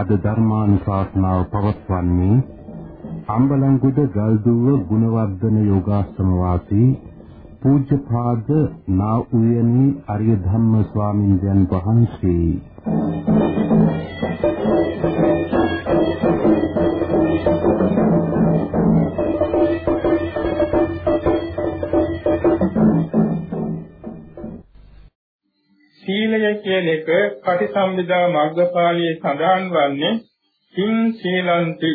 අද ධර්මානුශාසනාව පවත්වන්නේ අම්බලන්ගොඩ ගල්දුව ගුණවර්ධන යෝගාශ්‍රම වාසී පූජ්‍යපාද නා උයනී අරිය ධම්ම ස්වාමීන් වහන්සේ. පටිසම්භිදා මග්ගපාළියේ සඳහන් වන්නේ සින් සීලන්ති.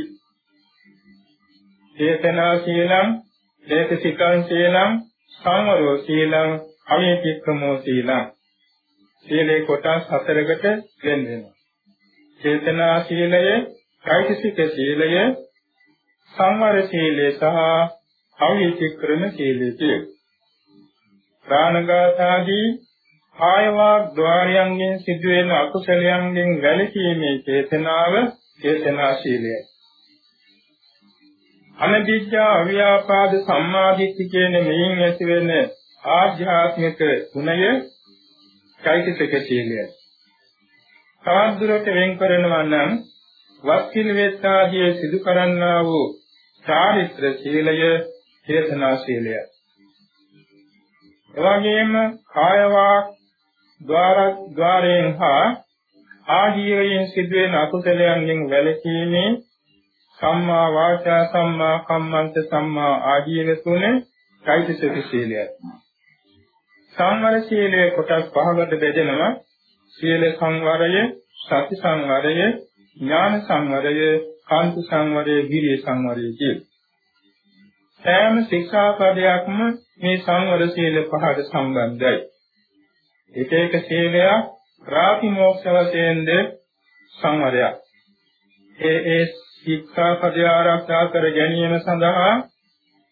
චේතනා සීලං දේශසිකං සීලං සංවරෝ සීලං අවේතික්කමෝ සීලං. සීලේ කොටස් හතරකට වෙන් වෙනවා චේතනා සීලය චෛතසික සීලය සංවර සීලය සහ අවේතික්‍රම සීලය කියන. ප්‍රාණඝාතාදී කායවාග් ద్వාරයන්ගෙන් සිදුවෙන අකුසලයන්ගෙන් වැළකීමේ චේතනාව චේතනා ශීලයයි. අනදිජ්ජා අව්‍යාපාද සම්මාදිට්ඨි කියන මෙයින් ඇතිවෙන ආධ්‍යාත්මික ගුණය චෛතසික ශීලයයි. තවත් දුරට වෙන් කරනවා නම් වස්කිල වේත්තාදී සිදු කරන්නා වූ චාරිත්‍ර ශීලය චේතනා ශීලයයි. එවැගේම කායවාක් ద్వාර ద్వාරයෙන් හා ආජීවයෙන් සිදුවෙන අකුසලයන්ගෙන් වැළකීමේ සම්මා වාචා සම්මා කම්මන්ත සම්මා ආජීව තුනේ චෛතසික සීලයයි. සංවර සීලයේ කොටස් පහකට බෙදෙනවා. සීල සංවරය, සති සංවරය, ඥාන සංවරය, කාන්ති සංවරය, විරිය සංවරය කියලා. සෑම ශික්ෂාපදයක්ම මේ සංවර සීල පහට සම්බන්ධයි. එක එක සීලයක් ප්‍රාතිමෝක්ෂ වශයෙන්ද සංවරයක්. ඒ ඒ ශික්ෂාපද ආරක්ෂා කර ගැනීම සඳහා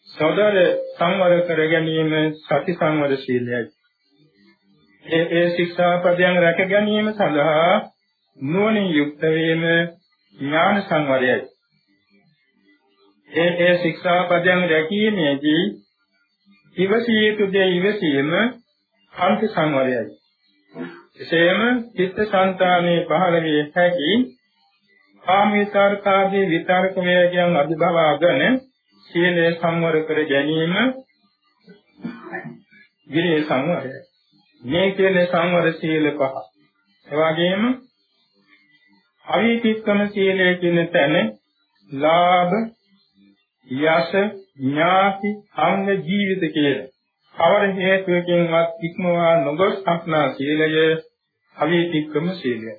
සොදර සංවර කර ගැනීම සති සංවර සීලයයි. ඒ ඒ ශික්ෂාපදයන් රැක ගැනීම සඳහා නුවණින් යුක්ත වීම ඥාන සංවරයයි. ඒ ඒ ශික්ෂාපදයන් රැකීමේදී ඉවසිය යුතු දේ ඉවසීම කාන්ති සංවරයයි. එසේම චිත්ත සංතානයේ පහළ වේ හැකි කාමීතරකාදී විතරක වේගයන් අභිභවාගෙන සීලය සංවර කර ගැනීම ගිරේ සංවරයයි. මේ කියන්නේ සංවර සීල පහ. එවාගෙම අවීතික්කම සීලය කියන තැන ලාභ යස ඥාති අංග ජීවිත කියලා කවර හේතුවකින්වත් ඉක්මවා නොගොස් අක්නා සීලය අවීතික්‍රම සීලය.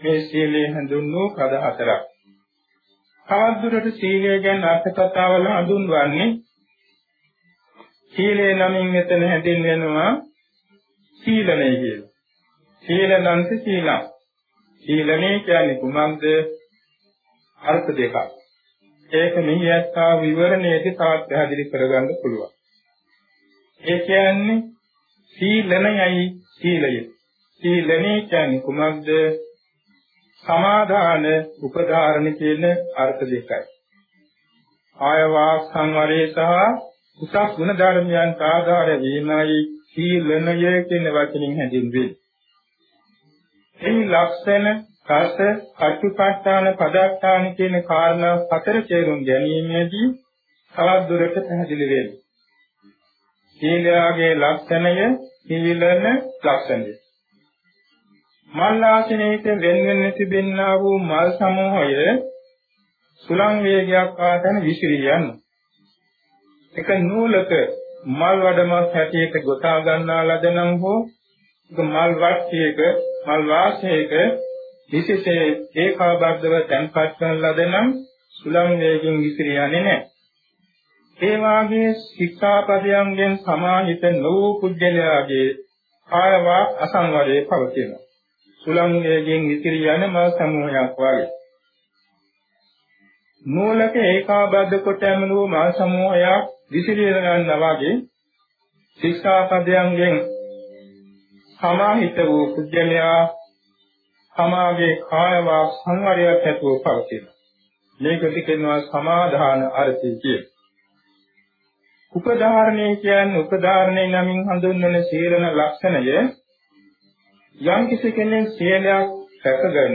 මේ සීලේ හඳුන්වූ පද හතරක්. තවදුරට සීලය ගැන අර්ථ කතාවල හඳුන්වන්නේ සීලේ නමින් මෙතන හැඳින්වෙනවා සීලනය කියලා. සීලනන්ත සීලං. සීලනේ කියන්නේ කුමක්ද? අර්ථ දෙකක්. ඒක මෙහි ඇත්තා විවරණයේදී තාත් පැහැදිලි කරගන්න පුළුවන්. ඒ කියන්නේ සීලමයි සීලය. සීලනේ කියන්නේ කුමක්ද? සමාදාන උපධාරණ කියන අර්ථ දෙකයි. ආය වාක් සංවරේ සහ උසස් ගුණ ධර්මයන් සාධාර වීමයි සීලනය කියන වචنين හැඳින්වෙන්නේ. එහි ලක්ෂණ රස කටුපස්ථාන පදස්ථාන කියන කාරණා හතර තේරුම් ගැනීමේදී තවත් දුරට පැහැදිලි වෙනවා. සීලයාගේ ලක්ෂණය සීලන ලක්ෂණය. මල් ආසනයේට වෙන වෙන තිබෙනා වූ මල් සමූහය සුලං වේගයක් ආතන විසිරී යනවා. එක නූලක මල් වඩමක් හැටියට ගොතා ගන්නා ලදනම් හෝ මල් වට්ටියක මල් වාසයක විශේෂයේ ඒකාබද්ධව තැන්පත් කරන ලදනම් සුලං වේගයෙන් විසිරී යන්නේ නැහැ. ඒ වාගේ ශික්ෂාපදයන්ගෙන් සමාහිත නොවූ පුජ්‍යලයාගේ කායවා අසංවරයේ පවතිනවා. සුලංගයෙන් ඉතිරි යන මා සමූහයක් වාගේ. මූලක ඒකාබද්ධ කොට ඇමනූ මා සමූහයක් විසිරිය ගන්නා වාගේ ශික්ෂාපදයන්ගෙන් සමාහිත වූ පුජ්‍යලයා සමාගේ කායවා සංවරයක් ඇතුව පවතිනවා. මේකට කියනවා සමාධාන අර්ථය කියලා. උපධාරණය කියන්නේ උපධාරණය නමින් හඳුන්වන සීලන ලක්ෂණය යම් කිසි කෙනෙක් සීලයක් රැකගෙන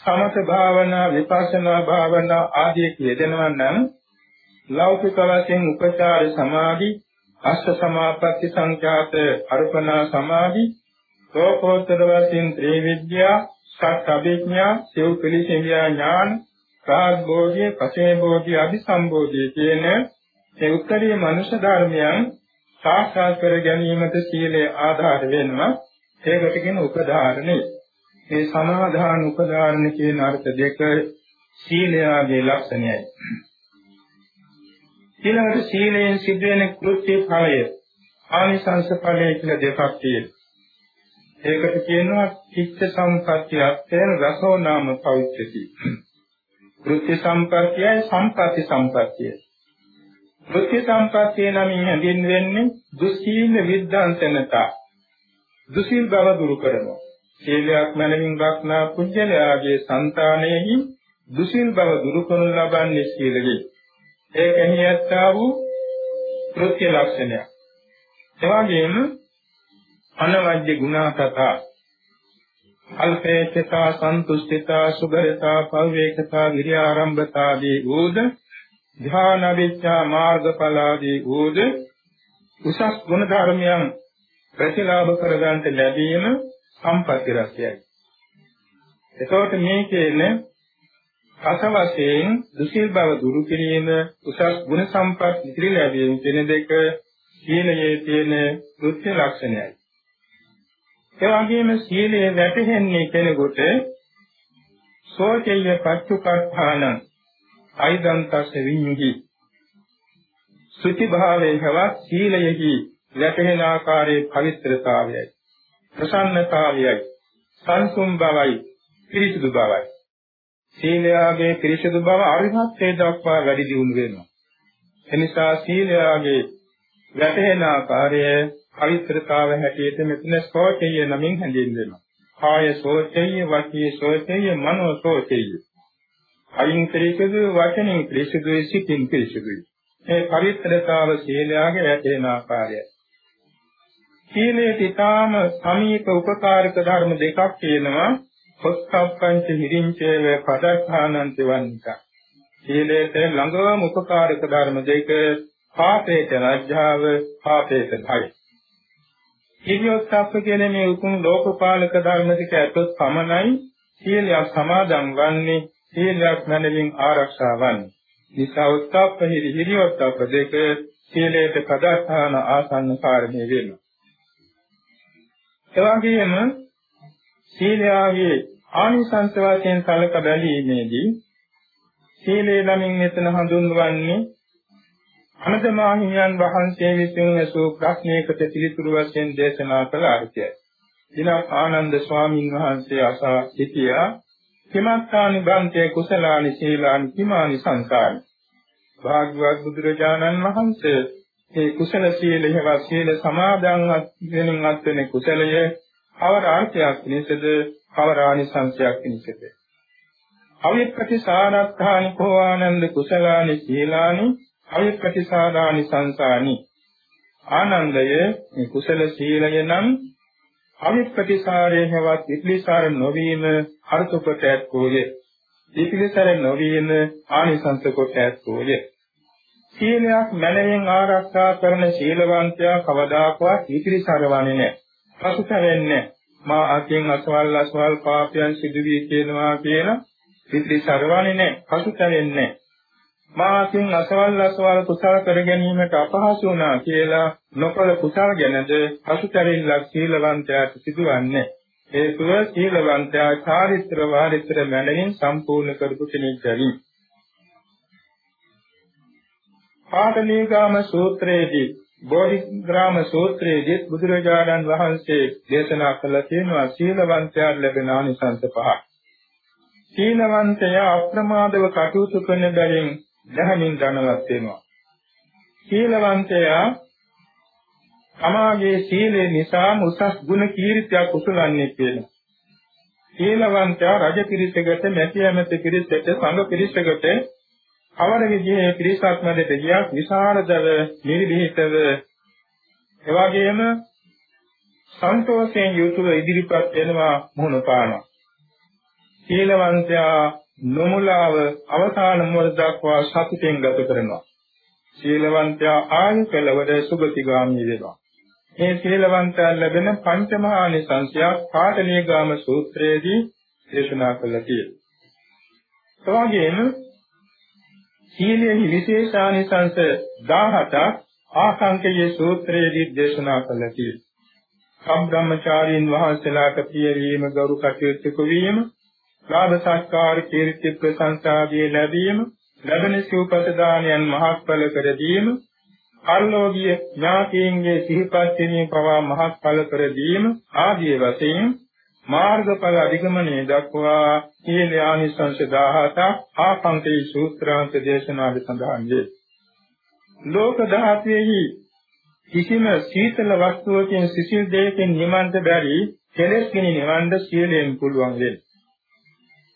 සමත භාවනා විපස්සනා භාවනා ආදී කියදෙනවා නම් ලෞකික වශයෙන් උපචාර සමාධි අෂ්ඨ සමාපatti සංඛ්‍යාත අර්පණා සමාධි සෝකෝත්තර වශයෙන් ත්‍රිවිද්‍යා සත් අභිඥා සිව් පිළිසෙවියා ඥාන සාත් බෝධිය පසේ බෝධිය අභිසම්බෝධිය කියන ඒ උත්තරීය මනුෂ්‍ය ධර්මයන් සාක්ෂාත් කර ගැනීමට සීලය ආධාර වෙනවා ඒකට කියන උපධාරණේ මේ සමාදාන උපධාරණ කියන අර්ථ දෙක සීලයාගේ ලක්ෂණයයි ඊළඟට සීලයෙන් සිදුවෙන කෘත්‍ය ඵලය ආනිසංස ඵලය කියලා දෙකක් තියෙනවා ඒකට කියනවා චිත්ත සම්පත්තියයෙන් රසෝ නාම පවිච්චති. කෘත්‍ය සම්පත්තියයි සම්පatti සම්පත්තියයි. කෘත්‍ය සම්පත්තිය නමින් හැඳින්වෙන්නේ දුස්සීල විද්‍යාන්තනතා. දුසීල් බව දුරු කරනවා. සීලයක් මනමින් රක්නා කුජලයාගේ సంతානෙහි දුසීල් බව දුරු කරනු ලබන්නේ සීලෙයි. ඒකෙහි ඇත්තා වූ කෘත්‍ය ලක්ෂණයක්. එවාගෙම අනවජ්‍ය ගුණාතතා අල්පේච්ඡතා සන්තුෂ්ඨිතා සුබරතා පවිවේකතා විරිය ආරම්භතාදී ඌද ධ්‍යාන විච්ඡා මාර්ගඵලාදී ඌද උසස් ගුණ ධර්මයන් ප්‍රතිලාභ කරගන්නට ලැබීම සම්පත්‍ති රසයයි. එතකොට මේ කියන්නේ රස වශයෙන් දුසිල් බව දුරු කිරීම උසස් ගුණ සම්පත් ඉතිරි ලැබීම කියන දෙක සීලයේ තියෙන කෘත්‍ය ලක්ෂණයයි. ඒ වගේම සීලය වැටහෙන්නේ කෙනෙකුට සෝචේය පච්චුපට්ඨාන අයිදන්තස්ස විඤ්ඤුහි. සුචි භාවයේ හවත් සීලයෙහි වැටහෙන ආකාරයේ පවිත්‍රතාවයයි. ප්‍රසන්නතාවයයි. සංසුම් බවයි. පිරිසුදු බවයි. සීලයාගේ පිරිසුදු බව අරිහත්ත්වයට දක්වා වැඩි දියුණු වෙනවා. එනිසා සීලයාගේ වැටහෙන ආකාරය පවිත්‍රතාව හැටියට මෙතන සෝචය නමින් හැඳින්වෙනවා. කාය සෝචය, වාචී සෝචය, මනෝ සෝචය. අයින් පිරිසුදු වචනින් පිරිසුදු සිතින් පිරිසුදුයි. මේ පවිත්‍රතාව සීලයාගේ වැටෙන ආකාරයයි. සීලේ තිතාම සමීප උපකාරක ධර්ම දෙකක් තියෙනවා. පොත්සප්පංච හිරිංචේව පදස්ථානන්ත වන්නික. සීලයට ළඟම උපකාරක ධර්ම දෙක පාපේත ලැජ්ජාව පාපේත භය. හිරියොත්ප්ප කියන මේ උතුම් ලෝකපාලක ධර්ම ටික ඇතොත් පමණයි සීලයක් සමාදන් වන්නේ සීලයක් නැනලින් ආරක්ෂා වන්නේ. නිසා උත්ප්ප හිරි හිරියොත්ප්ප දෙක සීලයට පදස්ථාන ආසන්න කාරණේ වෙනවා. එවාගෙම සීලයාගේ ආනිසංස වශයෙන් කලක බැලීමේදී සීලේ නමින් මෙතන හඳුන්වන්නේ අනදමාහිමියන් වහන්සේ විසින් ඇසූ ප්‍රශ්නයකට පිළිතුරු වශයෙන් දේශනා කළ අර්ථයයි. දිනක් ආනන්ද ස්වාමීන් වහන්සේ අසා සිටියා කිමත්තානි බන්තේ කුසලානි සීලානි කිමානි සංසාරි. භාග්‍යවත් බුදුරජාණන් වහන්සේ මේ කුසල සීල හේවා සීල සමාදන් වෙනින් අත්වෙන කුසලය කවර ආර්ථයක් නිසද? කවර ආනිසංසයක් නිසද? අවිප්‍රතිසාරත්ථානි කෝ ආනන්ද කුසලානි සීලානි අවිප්‍රතිසාදානි සංසානි. ආනන්දය මේ කුසල සීලය නම් අවිප්‍රතිසාරයේ හැවත් ඉක්ලිසාර නොවීම අර්ථ කොට ඇත්තෝය ඉක්ලිසාර නොවීම ආනිසංස කොට ඇත්තෝය සීලයක් මනරෙන් ආරක්ෂා කරන සීලවන්තයා කවදාකවත් ඉක්ලිසාරවන්නේ නැහැ. පසුතැවෙන්නේ මා අකින් අසවල් අසවල් පාපයන් සිදු වී කියනවා කියන ඉක්ලිසාරවන්නේ නැහැ. පසුතැවෙන්නේ නැහැ. මාකින් අසවල් අසවල් කුසල කර ගැනීමට අපහසු වුණා කියලා නොකල කුසල ගැනද පසුතැවිල්ලක් සීලවන්තයාට සිදුවන්නේ හේතුව සීලවන්තයා චාරිත්‍ර වාරිත්‍ර මැනවින් සම්පූර්ණ කරපු කෙනෙක් ගැනීම. පාඨනීගාම සූත්‍රයේදී බෝධිග්‍රාම සූත්‍රයේදී බුදුරජාණන් වහන්සේ දේශනා කළ තියෙනවා සීලවන්තයා ලැබෙන ආනිසංස පහ. සීලවන්තයා අප්‍රමාදව කටයුතු කරන බැවින් දැහැමින් ධනවත් වෙනවා. සීලවන්තයා තමාගේ සීලය නිසා උසස් ගුණ කීර්තියක් උසුලන්නේ කියලා. සීලවන්තයා රජ පිරිසකට, මැති ඇමති පිරිසකට, සංඝ පිරිසකට අවර විදිහේ පිරිසක් මැදට ගියා විශාලදව නිර්භීතව එවාගෙම සන්තෝෂයෙන් යුතුව ඉදිරිපත් වෙනවා මුහුණ පානවා. සීලවන්තයා නොමුලාව අවසාන මොහොත දක්වා සතුටෙන් ගත කරනවා. සීලවන්තයා ආයු කෙලවර සුගතිගාමී වෙනවා. මේ සීලවන්තයන් ලැබෙන පංචමහානිසංසය පාඨලීගාම සූත්‍රයේදී දේශනා කළා කියලා. එවාගෙම සීලෙහි විශේෂානිසංස 17ක් ආසංකේය සූත්‍රයේදී දේශනා කළා කියලා. සම්බ්‍රාහ්මචාරීන් වහන්සේලාට ප්‍රිය වීම ගරු කටයුතු වීම ලාභ සත්කාර කීර්ති ප්‍රශංසාදී ලැබීම ලැබෙන සූපත දානයන් මහත්ඵල කර දීම අල්ලෝගිය ඥාතීන්ගේ සිහිපත් කිරීම පවා මහත්ඵල කර දීම ආදී වශයෙන් මාර්ගඵල අධිගමනයේ දක්වා සීල ආනිසංස 17ක් ආපංකේ සූත්‍රාන්ත දේශනාවේ සඳහන් වේ. ලෝක ධාතුවේහි කිසිම සීතල වස්තුවකින් සිසිල් දෙයකින් නිවන්ට බැරි කෙලෙස් ගිනි නිවන්න සීලයෙන් පුළුවන් වෙන්නේ.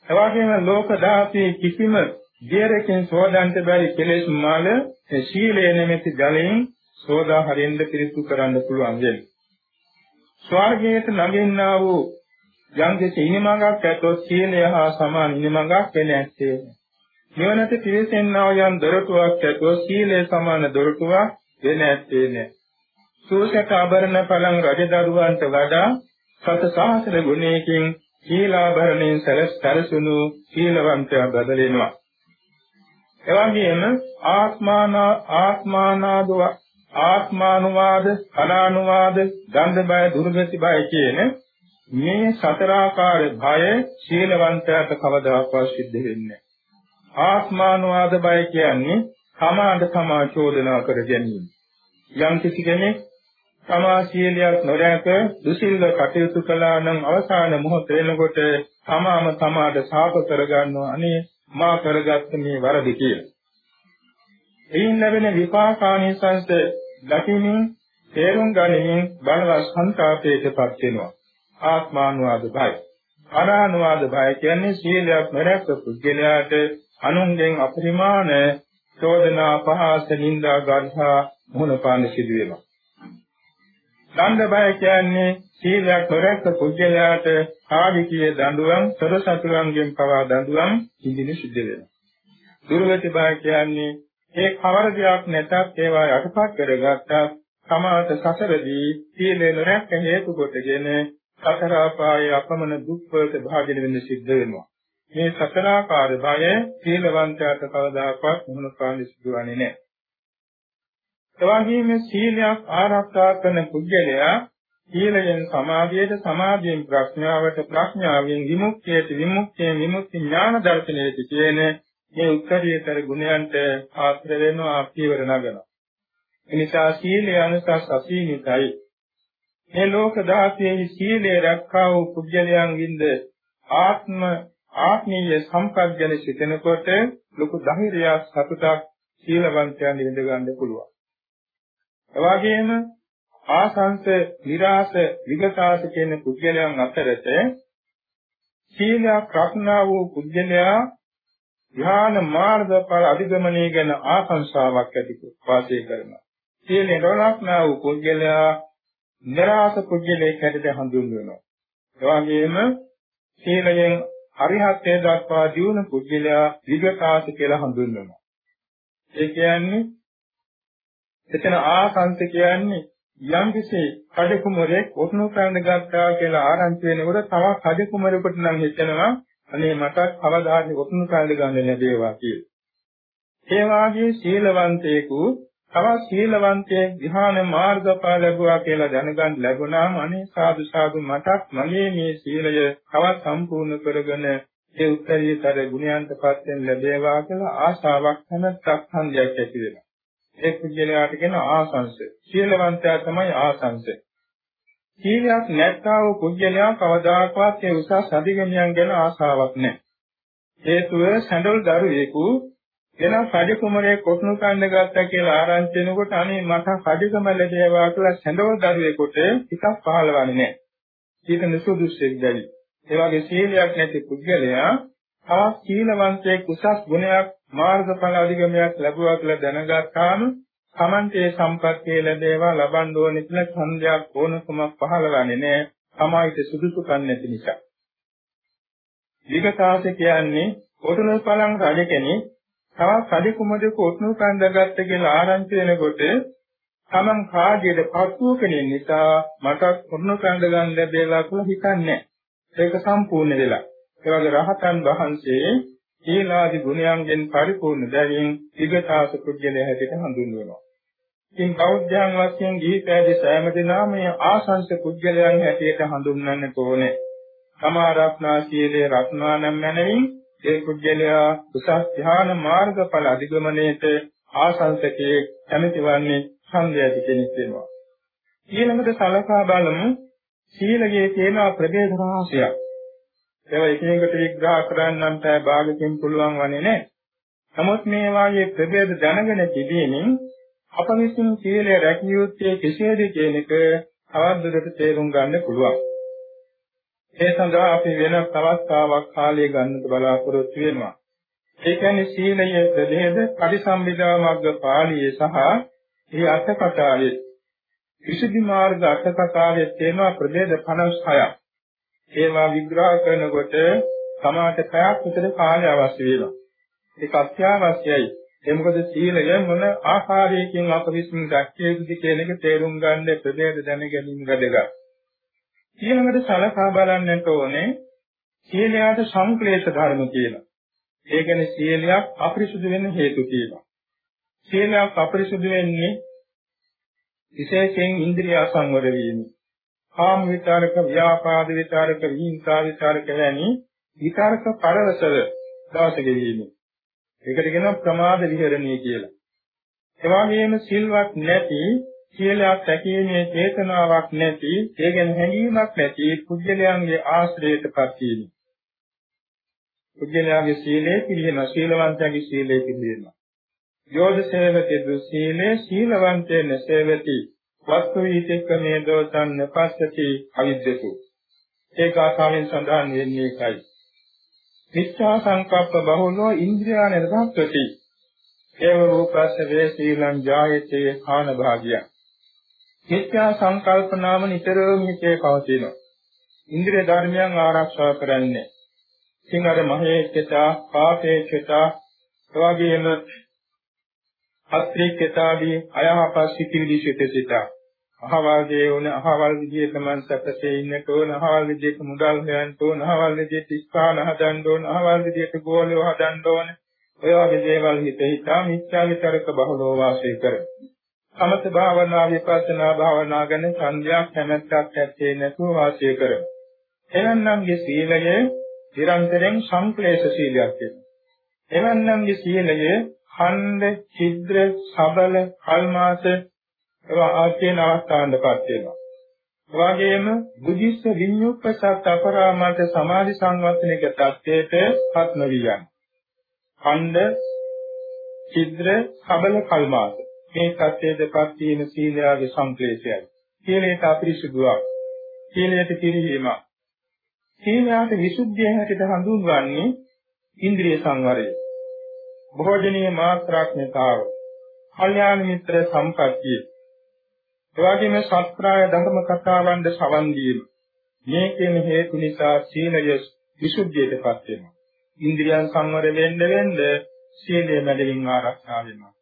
එවාගෙම ලෝක ධාතුවේ කිසිම දියරකින් සෝදන්ට බැරි කෙලෙස් මාල සීලය නැමැති ජලයෙන් සෝදා හරින්න පිරිසු කරන්න පුළුවන් වෙන්නේ. ස්වර්ගයට ළඟින්නා වූ යම් කිසි ඉනිමඟක් ඇතොත් සීලය හා සමාන ඉනිමඟක් වෙන්නේ නැත්තේ. නිවනට පිවිසෙන්නා යම් දොරටුවක් ඇතොත් සීලය සමාන දොරටුවක් වෙන්නේ නැත්තේ නෑ. සූසක ආභරණ පලං රජදරුවන්ට වඩා සත සහස්‍ර ගුණයකින් සීලාභරණයෙන් සැලසුණු සීලවන්තයා බදලෙනවා. එවැගේම ආත්මාන ආත්මානාදව ආත්මානුවාද අනානුවාද ගන්ධ බය දුර්ගති බය කියන මේ සතරාකාර භය සීලවන්තයාට කවදාකවත් සිද්ධ වෙන්නේ ආත්මානුවාද බය කියන්නේ සමාද සමා චෝදනා කර ගැනීම. යම් කිසි කෙනෙක් තමා සීලයක් නොරැක දුසිල්ව කටයුතු කළා නම් අවසාන මොහොත වෙනකොට තමාම තමාට සාප කරගන්නවා අනේ මා කරගත්ත මේ වරදි කියලා. එයින් ලැබෙන විපාකානිසංස දකිමින් තේරුම් ගනිමින් බලවත් සංකාපයටපත් වෙනවා. ආත්මානුවාද බය. අනානුවාද බය කියන්නේ සීලයක් නොරැක පුද්ගලයාට අනුන්ගෙන් අපරිමාණ චෝදනා පහස නින්දා ගන්හා මුහුණ පාන්න සිදු වෙනවා. දණ්ඩ බය කියන්නේ සීලයක් නොරැක්ක පුද්ගලයාට ආවිකීය දඬුවම් සරසතුරුන්ගෙන් පවා දඬුවම් ඉදිරි සිද්ධ වෙනවා. දුර්ගති බය කියන්නේ ඒ කවර දෙයක් නැතත් ඒවා යටපත් කරගත්තා සමාත සසරදී සීලේ නොරැක්ක හේතු කොටගෙන සතර අපායේ අපමණ දුක් වලට භාජන වෙන්න සිද්ධ වෙනවා. මේ සතරාකාර බය සීලවන්තයාට කවදාකවත් මුහුණ පාන්න සිදුවන්නේ නැහැ. එවැගේම සීලයක් ආරක්ෂා කරන පුද්ගලයා සීලයෙන් සමාධියට සමාධියෙන් ප්‍රඥාවට ප්‍රඥාවෙන් විමුක්තියට විමුක්තියෙන් විමුක්ති ඥාන දර්ශනයට කියන මේ උත්තරීතර ගුණයන්ට ආශ්‍ර වෙනවා අපිවර නගනවා. එනිසා සීලය අනුසස් අසීමිතයි. මේ ලෝක ධාතුවේ සීලය රැක්කා වූ පුද්ගලයන්ගින්ද ආත්ම ආත්මීය සම්පත් ගැන සිතනකොට ලොකු ධෛර්යයක් සතුටක් සීලවන්තයන් ඉඳ ගන්න පුළුවන්. එවාගෙම ආසංස, විරාස, විගතාස කියන පුද්ගලයන් අතරත සීලයක් රක්නා වූ පුද්ගලයා ධ්‍යාන මාර්ගඵල අධිගමනය ගැන ආශංසාවක් ඇති වාසය කරනවා. සීලේ රණක්නා වූ පුද්ගලයා නිරාස පුද්ගලයෙක් හැටියට හඳුන්වනවා. එවාගෙම සීලයෙන් අරිහත්ත්වයට දක්වා දියුණු පුද්ගලයා විගතාස කියලා හඳුන්වනවා. ඒ කියන්නේ එතන ආසංස කියන්නේ යම් කිසි කඩකුමරෙක් ඔත්නු කරන්න ගත්තා කියලා ආරංචි වෙනකොට තවත් කඩකුමරෙකුට නම් හිතෙනවා අනේ මට කවදාද ඔත්නු කරන්න ගන්න ලැබේවා කියලා. ඒ වාගේ සීලවන්තයෙකු තවත් සීලවන්තයෙක් ධ්‍යාන මාර්ගඵල ලැබුවා කියලා දැනගන්න ලැබුණාම අනේ සාදු සාදු මටත් මගේ මේ සීලය තවත් සම්පූර්ණ කරගෙන ඒ උත්තරීතර ගුණයන්ටපත් වෙන්න ලැබේවා කියලා ආශාවක් හැම සක්හන්දයක් ඇති වෙනවා. ඒ පුජ්‍යලයාට කියන ආසංශ. සීලවන්තයා තමයි ආසංශ. සීලයක් නැත්තා වූ පුජ්‍යලයා කවදාකවත් ඒ උසස් අධිගමයන් ගැන ආසාවක් නැහැ. හේතුව සැඬොල් දරුවෙකු එන කඩ කුමරේ කොටුණු කන්න ගත්තා කියලා ආරංචි වෙනකොට අනේ මට කඩකම ලැබේවා කියලා සැඬොල් දරුවෙකුට ටිකක් පහළවන්නේ නැහැ. ඒක නිසුදුස්සෙක් දැයි. ඒ වගේ සීලයක් නැති පුද්ගලයා තවත් සීලවන්තයෙක් උසස් ගුණයක් මාර්ගඵල අධිගමයක් ලැබුවා කියලා දැනගත්තාම Tamante සම්පත් කියලා දේවා ලබන්න ඕනේ කියලා ඡන්දයක් ඕනකමක් පහළවන්නේ නැහැ. සමාහිත සුදුසුකම් නැති නිසා. විගතාස කියන්නේ කොටුන පලං රජ කෙනෙක් තවත් රජ කුමදෙකු ඔත්නු කන්දගත්ත කියලා ආරංචි වෙනකොට තමන් කාර්යයට පත්ව කෙනෙක් නිසා මට ඔත්නු කන්ද ගන්න ලැබෙලා කියලා හිතන්නේ ඒක සම්පූර්ණ වෙලා. ඒ වගේ රහතන් වහන්සේ සීලාදි ගුණයන්ගෙන් පරිපූර්ණ බැවින් විගතාස කුජලයේ හැටියට හඳුන්වනවා. ඉතින් බෞද්ධයන් වශයෙන් ගිහිපෑදී සෑම දිනම මේ ආසංස කුජලයන් හැටියට හඳුන්වන්නට ඕනේ. සමාරත්නා සීලේ රත්නානම් මැනවින් ඒ කුජලයා උසස් ධ්‍යාන මාර්ගඵල අධිගමනයේට ආසංසකයේ කැමැතිවන්නේ ඡන්දයති කෙනෙක් වෙනවා. ඊළඟට සලකා බලමු සීලයේ තියෙන ප්‍රභේද රහසයක්. ඒවා එකිනෙකට විග්‍රහ කරන්නම් තෑ භාගකින් පුළුවන් වන්නේ නැහැ. නමුත් මේ වාගේ ප්‍රභේද දැනගෙන තිබීමෙන් අප විසින් සීලය රැකිය යුත්තේ කෙසේද කියන එක තවත් දුරට තේරුම් ගන්න පුළුවන්. ඒ සඳහා අපි වෙන අවස්ථාවක් කාලය ගන්නට බලාපොරොත්තු වෙනවා. ඒ කියන්නේ සීලයේ ප්‍රභේද පරිසම්බිදා මග්ග පාළියේ සහ ඒ අර්ථකථාවේ විසුද්ධි මාර්ග අර්ථකථාවේ තියෙනවා ප්‍රභේද 56ක්. ඒවා විග්‍රහ කරනකොට සමාජ පැයක් විතර කාලය අවශ්‍ය වෙනවා. ඒක අත්‍යවශ්‍යයි. ඒ මොකද සීලය මොන ආකාරයකින් අප විසින් රැකිය යුතුද කියන එක තේරුම් ගන්න ප්‍රභේද දැන ගැනීම වැදගත්. ඊළඟට සලකා බලන්නට ඕනේ සීලයට සංක්ලේශ ධර්ම කියලා. ඒ කියන්නේ සීලයක් අපරිසුදු වෙන්න හේතු කියලා. සීලයක් අපරිසුදු වෙන්නේ විශේෂයෙන් ඉන්ද්‍රිය අසංවර වීම. කාම විචාරක, ව්‍යාපාද විචාරක, විහිංසා විචාරක වැනි විචාරක පරවසල දවස ගෙවීම. ඒකට කියනවා ප්‍රමාද විහරණය කියලා. එවාගෙම සිල්වත් නැති සියලක් රැකීමේ චේතනාවක් නැති, ඒ ගැන හැඟීමක් නැති පුද්ගලයන්ගේ ආශ්‍රයයටපත් වීම. පුද්ගලයාගේ සීලය පිළිහෙන සීලවන්තයාගේ සීලය පිළිහෙන. යෝධ සේවකේ දු සීලේ සීලවන්තේන සේවති වස්තු විචක්කමේ දෝතන් නපස්සති අවිද්දතු. ඒක ආකාරයෙන් සඳහන් වෙන්නේ ඒකයි. මිච්ඡා සංකප්ප බහුලෝ ඉන්ද්‍රියාන රහත්වති. ඒව රූපස්ස වේ සීලං ජායතේ කාන භාගිය. මිත්‍යා සංකල්පනාම නිතරම හිතේ පවතිනවා. ඉන්ද්‍රිය ධර්මයන් ආරක්ෂා කරන්නේ. ඉතින් අර මහේච්ඡතා, පාපේච්ඡතා, එවාගෙම අත්‍රික්කතාදී අයහපත් සිටිවිලි සිටිත. අහවල් දේ වුණ අහවල් විදියට මං සැපසේ ඉන්නට ඕන, අහවල් විදියට මුදල් හොයන්න ඕන, අහවල් විදියට ස්ථාන හදන්න ඕන, අහවල් විදියට ගෝලිය හදන්න ඕන. ඔය වගේ දේවල් හිත හිතා මිත්‍යා විතරක බහුලව වාසය කරනවා. සමත භාවනා විපස්සනා භාවනා ගැන සංඥාවක් කැමැත්තක් ඇත්තේ නැතුව වාසය කරනවා. එවන්නම්ගේ සීලය නිරන්තරයෙන් සංක්ලේශ සීලයක් වෙනවා. එවන්නම්ගේ සීලය ඛණ්ඩ, චිද්‍ර, සබල, කල්මාස ඒවා ආචේන අවස්ථාවන්ටපත් වෙනවා. එවාගෙම බුද්ධිස්ස විඤ්ඤුප්පසත් අපරාමත සමාධි සංවත්තනික தත්ත්වයට පත් නොවියන්. ඛණ්ඩ, චිද්‍ර, සබල, කල්මාස මේ සත්‍යයටපත් වීම සීලයාගේ සංකේතයයි. සීලයට අපිරිසුදුවක්. සීලයට කිරීම. සීලයට විසුද්ධිය හැටියට හඳුන්වන්නේ ඉන්ද්‍රිය සංවරය. භෝජනීය මාත්‍රාඥතාව. කල්යාණ මිත්‍ර සම්පත්තිය. එවැගේම සත්‍ත්‍රාය ධර්ම කතාවන්ද සවන් දීම. මේ කියන හේතු නිසා සීලය විසුද්ධියටපත් වෙනවා. ඉන්ද්‍රියන් සංවර වෙන්න වෙන්න සීලය මැදලින් ආරක්ෂා වෙනවා.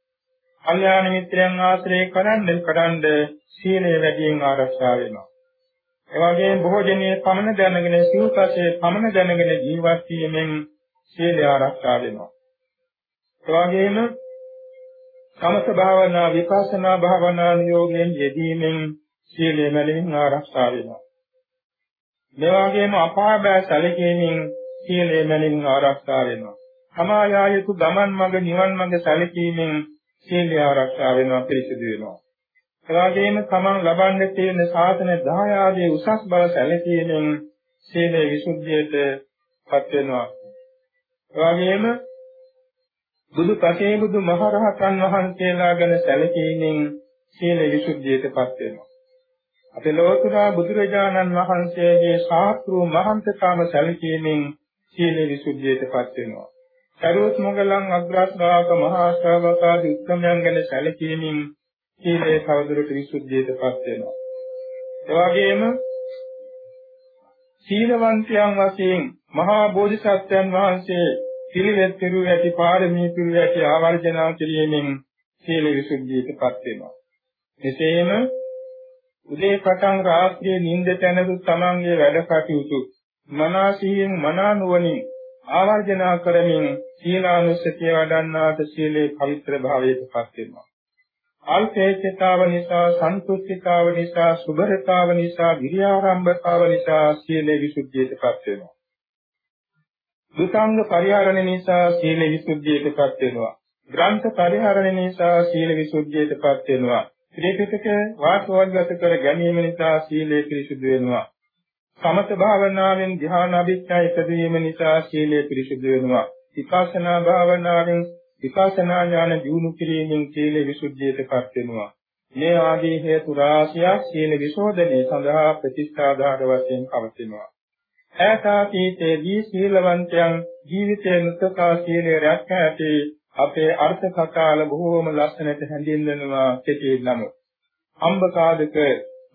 කල්යාණ මිත්‍රයන් ආශ්‍රය කරන්න කරන්න සීලය වැඩියෙන් ආරක්ෂා වෙනවා. ඒ වගේම භෝජනයේ පමණ දැනගෙන සිව්පසේ පමණ දැනගෙන ජීවත් වීමෙන් සීලය ආරක්ෂා වෙනවා. ඒ වගේම සමත භාවනා විපස්සනා භාවනා නියෝගයෙන් යෙදීමෙන් සීලය මැලින් ආරක්ෂා වෙනවා. මේ වගේම අපාබෑ සැලකීමෙන් සීලය මැලින් ආරක්ෂා වෙනවා. සමායායතු ගමන් මඟ නිවන් මඟ සැලකීමෙන් සීලය ආරක්ෂා වෙනවා පිරිසිදු වෙනවා. එවාගෙම තමන් ලබන්නේ තියෙන සාසන 10 ආදී උසස් බව සැලකීමෙන් සීලේ විසුද්ධියට පත් වෙනවා. එවාගෙම බුදු පසේ බුදු මහරහතන් වහන්සේලා ගැන සැලකීමෙන් සීල විසුද්ධියට පත් වෙනවා. අපේ ලෝතුරා බුදුරජාණන් වහන්සේගේ ශාස්ත්‍රු මහන්තකම සැලකීමෙන් සීල විසුද්ධියට පත් වෙනවා. සරුවත් මොගලන් අග්‍රශ්‍රාවක මහා ශ්‍රාවකාදී උත්තමයන් ගැන සැලකීමෙන් සීලය කවදුරට විසුද්ධියටපත් වෙනවා. ඒ වගේම සීලවන්තයන් වශයෙන් මහා බෝධිසත්වයන් වහන්සේ පිළිවෙත් පිරු ඇති පාරමී පිරු ඇති ආවර්ජනා කිරීමෙන් සීල විසුද්ධියටපත් වෙනවා. එසේම උදේ පටන් රාත්‍රියේ නිින්දට යනතු තමන්ගේ වැඩ කටයුතු මනසින් මනා නුවණින් ආවර්ජනා කරමින් සීලානුස්සතිය වඩන්නාට සීලේ පවිත්‍ර භාවයටපත් වෙනවා. අල්පේච්ඡතාව නිසා, සන්තුෂ්ඨිතාව නිසා, සුභරතාව නිසා, විරියාරම්භතාව නිසා සීලේ විසුද්ධියටපත් වෙනවා. දුතාංග පරිහරණ නිසා සීල විසුද්ධියටපත් වෙනවා. ග්‍රන්ථ පරිහරණ නිසා සීල විසුද්ධියටපත් වෙනවා. ත්‍රිපිටක වාසවත්ගත කර ගැනීම නිසා සීලය පිරිසුදු වෙනවා. සමත භාවනාවෙන් ධ්‍යාන අභිඥා ඉදීම නිසා සීලය පිරිසුදු වෙනවා. විපස්සනා භාවනාවෙන් විපස්සනා ඥාන දියුණු කිරීමෙන් සීල විසුද්ධියටපත් වෙනවා. මේ ආදී හේතු රාශියක් සීල විසෝධනයේ සඳහා ප්‍රතිස්ථාධාර වශයෙන් පවතිනවා. ඈතාතීතේදී සීලවන්තයන් ජීවිතයේ මුත්තකා සීලය රැක ඇති අපේ අර්ථ කතාල බොහෝම ලස්සනට හැඳින්වෙනවා කෙටි නම. අම්බකාදක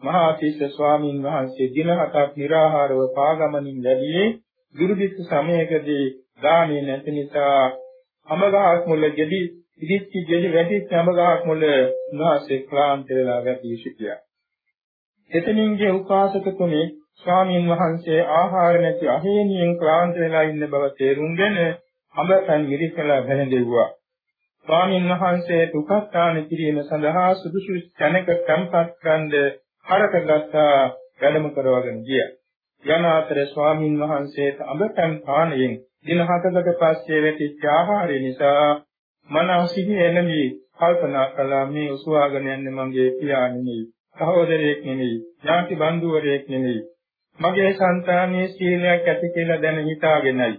මහා තිස්ස ස්වාමීන් වහන්සේ දින හතක් निराහාරව පාගමනින් ලැබියේ දුර්භික්ෂ සමයකදී දානේ නැති නිසා අමගහක් මුල ගෙඩි ඉදිච්චි ගෙඩි වැටිච්ච අමගහක් මුල උන්වහන්සේ ක්ලාන්ත වෙලා වැටී සිටියා. එතනින්ගේ උපාසක තුනේ ස්වාමීන් වහන්සේ ආහාර නැති අහේනියෙන් ක්ලාන්ත වෙලා ඉන්න බව තේරුම්ගෙන අඹපැන් මිරිකලා වැළඳෙව්වා. ස්වාමීන් වහන්සේ උපස්ථාන කිරීම සඳහා සුදුසු තැනක තැන්පත් කන්ද හරකගත්තා වැඩම කරවගෙන ගියා. යන අතර ස්වාමීන් වහන්සේට අඹපැන් පානයෙන් දින හතකට පස්සේ වෙටිච්ච ආහාරය නිසා මනස සිහි එළඹි කල්පනා කළා මේ උසුවාගෙන යන්නේ මගේ පියා නෙමෙයි සහෝදරයෙක් නෙමෙයි ඥාති බන්දුවරයෙක් නෙමෙයි මගේ సంతානයේ සීලයක් ඇති කියලා දැන හිතාගෙනයි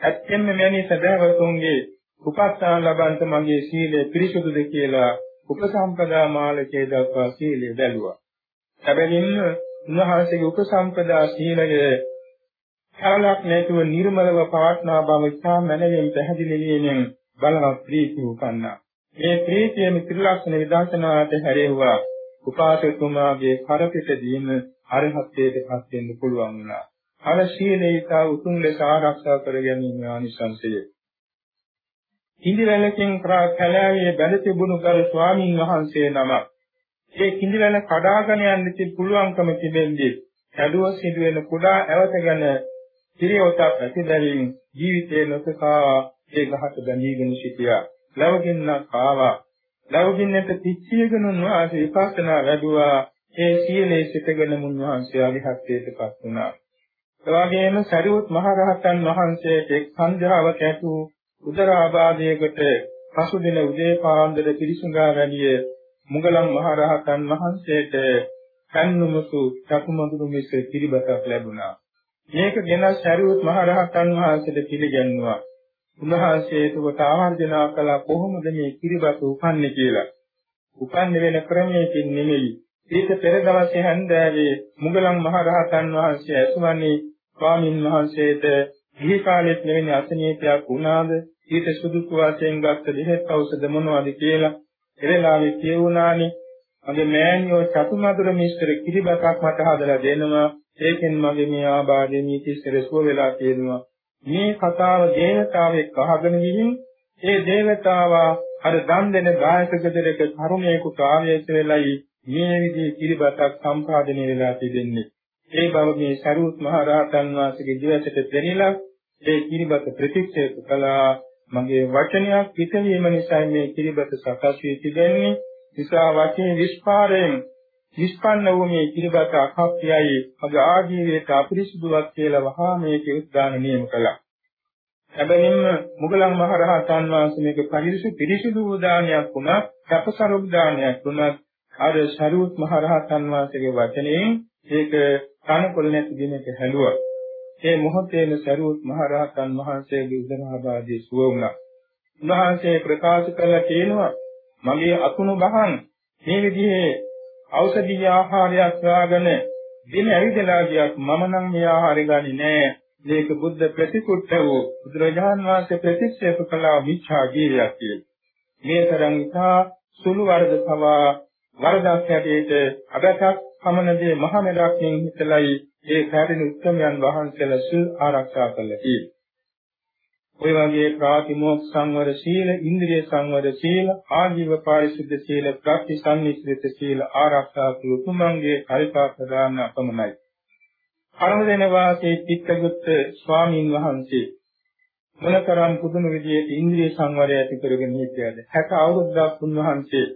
ඇත්තෙන්ම මෙවැනි සදාවතුන්ගේ උපස්ථාන ලබන්ත මගේ සීලය පිරිසුදුද කියලා උපසම්පදා මාලකයේ දක්වා සීලය බැලුවා. සැබවින්ම උන්වහන්සේගේ උපසම්පදා සීලය කලක් නැතුව නිර්මලව පවත්නා බව ඉතා මනමින් පැහැදිලි වීමෙන් බලවත් ප්‍රීතිය උපන්නා. මේ ප්‍රීතිය මිත්‍රලක්ෂණ විදර්ශනාවට හැරෙව්වා. උපාසකතුමාගේ කරපිටදීම අරහත්ත්වයට පත් වෙන්න පුළුවන් වුණා. අර සීලේතා උතුම් ලෙස ආරක්ෂා කර ගැනීම ආනිසංසය. කිඳිවැලකින් කරා කැලෑවේ බැඳ තිබුණු කර ස්වාමීන් වහන්සේ නමක්. ඒ කිඳිවැල කඩාගෙන යන්න පුළුවන්කම තිබෙන්නේ කැඩුව සිදුවෙන කුඩා ඇවතගෙන කිරියොතක් ඇතිදැරින් ජීවිතේ නොසකා ඒ ගහට බැඳීගෙන සිටියා. ලවගින්නක් ආවා. ලවගින්නට පිච්චියගෙන උන්වහන්සේ විපස්සනා වැඩුවා. ඒ සීලේ සිටගෙන මුන්වහන්සේ අධිහත්යටපත් වුණා. එවාගෙම සරියුත් මහ රහතන් වහන්සේට එක් සංධ්‍යාවක ඇතු උදරාබාධයකට පසු දින උදේ පාන්දර පිරිසුඟා වැඩිය මුගලන් මහ රහතන් වහන්සේට කන්නුමුතු චකුමඳුරු මිස පිළිබතක් ලැබුණා. මේක ගැන සරියුත් මහ රහතන් වහන්සේට පිළිගන්නවා. උන්වහන්සේට කොට ආවර්ජනා කළා කොහොමද මේ කිරිබත උපන්නේ කියලා. උපන්නේ වෙන ක්‍රමයකින් නෙමෙයි. ඊට පෙර දවසේ හන්දෑවේ මුගලන් මහ රහතන් වහන්සේ ඇසුවන්නේ ස්වාමින් වහන්සේට ගිහි කාලෙත් නෙවෙයි අසනීපයක් වුණාද? ඊට සුදුසු වශයෙන් ගත්ත දෙහෙත් ඖෂධ මොනවද කියලා ඒ වෙලාවේ කියුණානේ. මගේ මෑණියෝ චතුමදුර මිස්තර කිරිබකක් මට හදලා දෙනවා. ඒකෙන් මගේ මේ ආබාධය මේ කිස්සර සුව වෙලා තියෙනවා. මේ කතාව දේවතාවෙක් අහගෙන ගිහින් ඒ දේවතාවා අර දන් දෙන ගායක ගෙදරක කරුණේකට ආවේශ වෙලයි මේ විදිහේ කිරිබතක් සම්පාදනය වෙලා තිබෙන්නේ ඒ බව මේ සරුවත් මහ රහතන් වහන්සේගේ දිවසට දෙනිලා ඒ කිරිබත ප්‍රතික්ෂේප කළා මගේ වචනයක් පිටවීම නිසා මේ කිරිබත සකස් වී තිබෙන්නේ නිසා වචනේ විස්පාරයෙන් නිෂ්පන්න වූ මේ කිරිබත අකප්පයයි මගේ ආජීවයට අපිරිසුදුවක් කියලා වහා මේක උද්දාන නියම කළා. හැබැයිම මුගලන් මහ රහතන් වහන්සේ මේක පරිසු පිරිසුදු උදානයක් වුණා, කපසරු උදානයක් වුණා. අර සරුවත් මහ රහතන් වහන්සේගේ වචනයෙන් ඒක කනකොල නැති දිනක හැලුවා. ඒ මොහොතේම සරුවත් මහ රහතන් වහන්සේගේ උදරාබාධයේ සුව වුණා. උන්වහන්සේ ප්‍රකාශ කළා කියනවා මගේ අකුණු බහන් මේ විදිහේ ඖෂධීය ආහාරයක් වාගෙන දින ඇවිදලා ගියත් මම නම් මේ ආහාරය ගන්නේ නෑ. මේක බුද්ධ ප්‍රතිකුට්ට වූ බුදුරජාන් වහන්සේ ප්‍රතික්ෂේප කළා මිච්ඡා ජීවියක් කියලා. මේ තරම් ඉතා සුළු වර්ධ පවා වරදක් හැටියට අදටත් සමනදී මහ මෙලක්කින් හිතලයි ඒ පැරණි උත්තරයන් වහන්සේලා සිල් ආරක්ෂා කළා තියෙන්නේ. ඔය වගේ ප්‍රාතිමෝක්ෂ සංවර සීල, ඉන්ද්‍රිය සංවර සීල, ආජීව පාරිශුද්ධ සීල, ප්‍රතිසන්නිස්ෘත සීල ආරක්ෂා කළ උතුමන්ගේ කල්පා ප්‍රදාන අපමණයි. අරමුදෙන වාසී චිත්තගුප්ත ස්වාමීන් වහන්සේ මොනතරම් පුදුම විදියට ඉන්ද්‍රිය සංවරය ඇති කරගෙන හිටියද 60 අවුරුද්දක් උන්වහන්සේ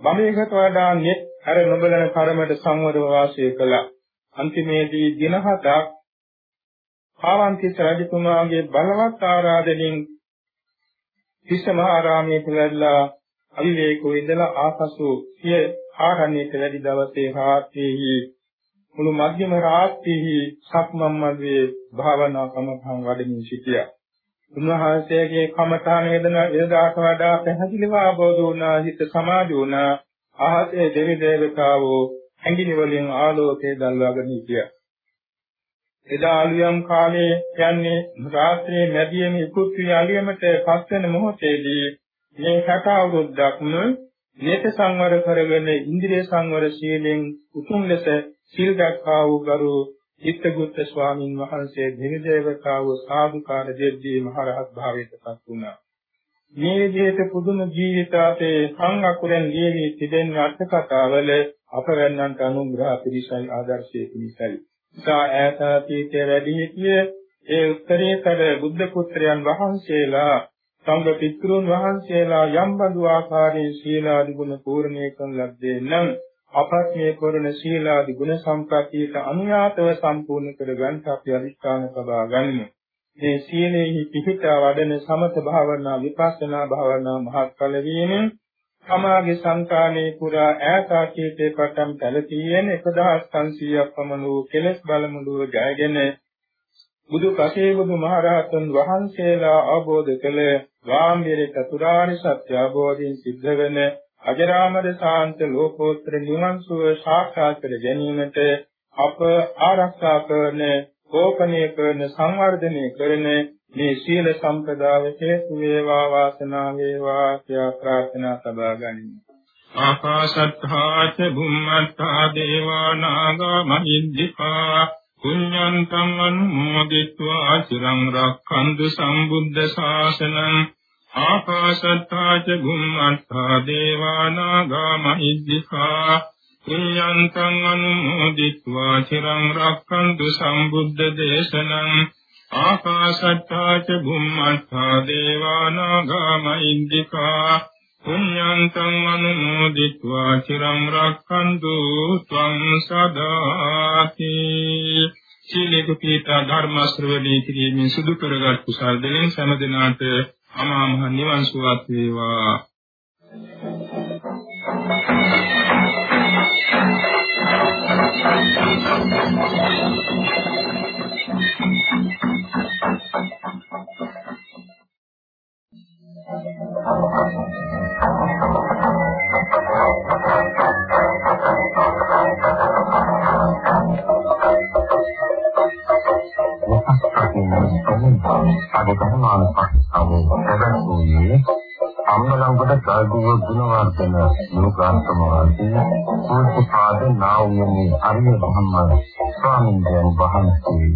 බමේකට වඩා net අර නොබලන කර්මයට සංවරව වාසය කළා අන්තිමේදී දින හතක් ආවන්තිස රජතුමාගේ බලවත් ආරාධනෙන් විසමහාරාමයේ පිළිදලා අවිවේකව ඉඳලා ආපසු සිය ආරණ්‍යයට වැඩි දවසේ රාත්‍රියේ මුළු මධ්‍යම රාත්‍රියේ සක්මන් මල්වේ භාවනා කමඨං වඩමින් සිටියා. උන්වහන්සේගේ කමඨාන වේදන එදාට වඩා පැහැදිලිව ආબોධ වුණා හිත සමාධි වුණා ආහසේ දෙවි දේවතාවෝ ඇඟිලි වලින් ආලෝකය දල්වාගෙන හිටියා. එදා අලියම් කාලේ කියන්නේ රාත්‍රියේ මැදියම ඉක්ුත් වී අලියමට පස්වෙන මොහොතේදී මේ 60 අවුරුද්දක්ම නේත සංවර කරගෙන ඉන්ද්‍රිය සංවර සීලෙන් උතුම් ලෙස සීල් දක්වා වූ ගරු චිත්තගුත්ත ස්වාමින් වහන්සේ දෙවි දේවතාවු සාදුකාර දෙද්දී මහරහත් භාවයට පත් වුණා. මේ විදිහට පුදුම ජීවිතාතේ සංගකුරෙන් ලියවි තිබෙන අර්ථ කතාවල අපවැන්නන්ට අනුග්‍රහ පිරිසයි ආදර්ශයේ පිණිසයි. සා ඈත අතීතයේ වැඩි සිටියේ ඒ උත්තරීතර බුද්ධ පුත්‍රයන් වහන්සේලා සංඝ පිටුරුන් වහන්සේලා යම් බඳු ආකාරයේ සීලාදි ගුණ පූර්ණේ කරන ලද්දේ නම් අපත් මේ කරන සීලාදි ගුණ සම්ප්‍රතියට අනුයාතව සම්පූර්ණ කරගන්න අපි අධිෂ්ඨාන සබා ගනිමු. මේ සීලෙහි පිහිටා වඩන සමත භාවනා විපස්සනා භාවනා මහත්ඵල වීමෙන් තමාගේ සංකානේ පුරා ඈතාකීතේ පටන් පැලතියෙන් 1500ක් පමණ වූ කෙලෙස් බලමුළුව ජයගෙන බුදු පසේ බුදු මහරහතන් වහන්සේලා අවබෝධ කළ ගාම්භීර චතුරාර්ය සත්‍ය අවබෝධයෙන් සිද්ධ වෙන අජරාමර සාන්ත ලෝකෝත්තර නිවන් සුව සාක්ෂාත් කර ගැනීමට අප ආරක්ෂා කරන, කෝපණය කරන, සංවර්ධනය කරන මේ සීල සම්පදාය හේතු වේවා වාසනාව වේවා කියා ප්‍රාර්ථනා සබා ගනිමු. ආකාශත්තා ච බුම්මත්තා දේවා නාග මහින්దికා පුඤ්ඤන්තං අනුමෝදිත्वा චිරං රක්ඛන්තු සම්බුද්ධ ශාසනං ආකාශත්තා ච භුම්මත්තා දේවා නාග මහිද්దికා කුඤ්ඤන්තං අනුමෝදිත්වා චිරං රක්ඛන්තු සම්බුද්ධ දේශනං ආකාශත්තා ච භුම්මත්තා දේවා නාග මහිද්దికා කුඤ්ඤන්තං අනුමෝදිත්වා චිරං රක්ඛන්තු ත්වං සදාති සීලේ කුපීත ධර්ම ශ්‍රවණී කිරීමෙන් සුදු කරගත් කුසල් දෙලෙන් සෑම දිනාට අමා මහ නිවන් සුවත් වේවා අම්බලංගොඩ ගල්දුව ගුණවර්ධන යෝගාශ්‍රම වාසී පූජ්‍යපාද නා වූ මේ අරිය ධම්ම ස්වාමීන් වහන්සේ